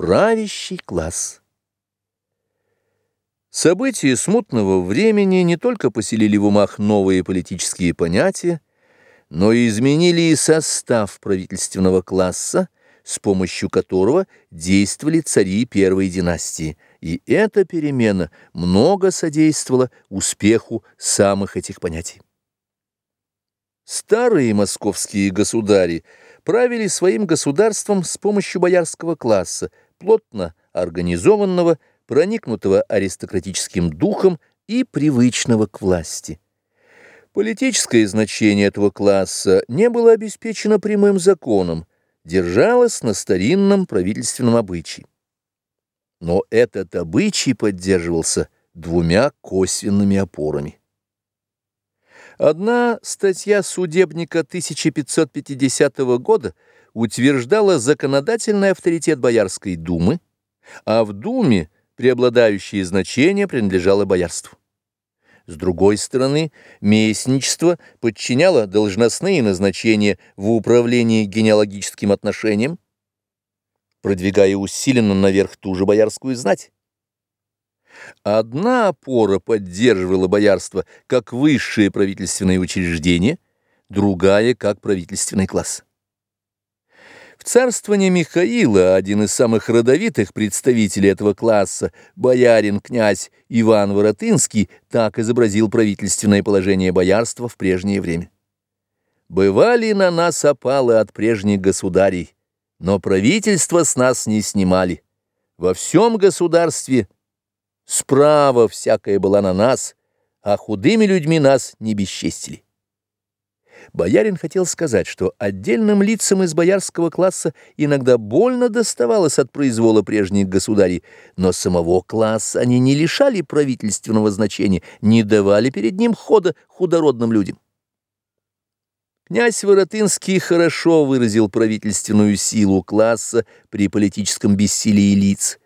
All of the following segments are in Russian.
правящий класс. События смутного времени не только поселили в умах новые политические понятия, но и изменили и состав правительственного класса, с помощью которого действовали цари первой династии, и эта перемена много содействовала успеху самых этих понятий. Старые московские государи правили своим государством с помощью боярского класса, плотно организованного, проникнутого аристократическим духом и привычного к власти. Политическое значение этого класса не было обеспечено прямым законом, держалось на старинном правительственном обычае. Но этот обычай поддерживался двумя косвенными опорами. Одна статья судебника 1550 года утверждала законодательный авторитет Боярской думы, а в думе преобладающее значение принадлежало боярству. С другой стороны, местничество подчиняло должностные назначения в управлении генеалогическим отношением, продвигая усиленно наверх ту же боярскую знать. Одна опора поддерживала боярство как высшее правительственное учреждение, другая как правительственный класс. В царствовании Михаила один из самых родовитых представителей этого класса, боярин-князь Иван Воротынский, так изобразил правительственное положение боярства в прежнее время. «Бывали на нас опалы от прежних государей, но правительство с нас не снимали. Во всем государстве – Справа всякая была на нас, а худыми людьми нас не бесчестили. Боярин хотел сказать, что отдельным лицам из боярского класса иногда больно доставалось от произвола прежних государей, но самого класса они не лишали правительственного значения, не давали перед ним хода худородным людям. Князь Воротынский хорошо выразил правительственную силу класса при политическом бессилии лиц.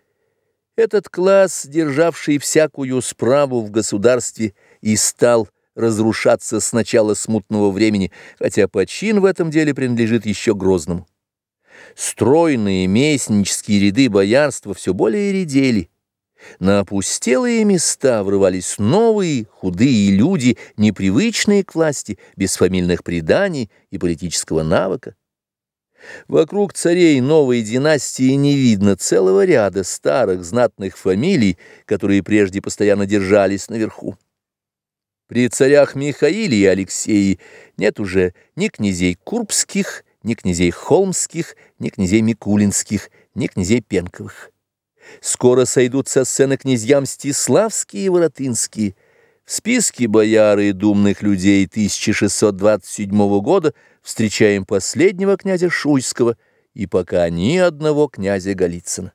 Этот класс, державший всякую справу в государстве, и стал разрушаться с начала смутного времени, хотя почин в этом деле принадлежит еще Грозному. Стройные местнические ряды боярства все более редели. На опустелые места врывались новые, худые люди, непривычные к власти, без фамильных преданий и политического навыка. Вокруг царей новой династии не видно целого ряда старых знатных фамилий, которые прежде постоянно держались наверху. При царях Михаиле и Алексее нет уже ни князей Курбских, ни князей Холмских, ни князей Микулинских, ни князей Пенковых. Скоро сойдут со сцены князья Мстиславские и Воротынские. В списке бояры и думных людей 1627 года – встречаем последнего князя Шуйского и пока ни одного князя Голицына.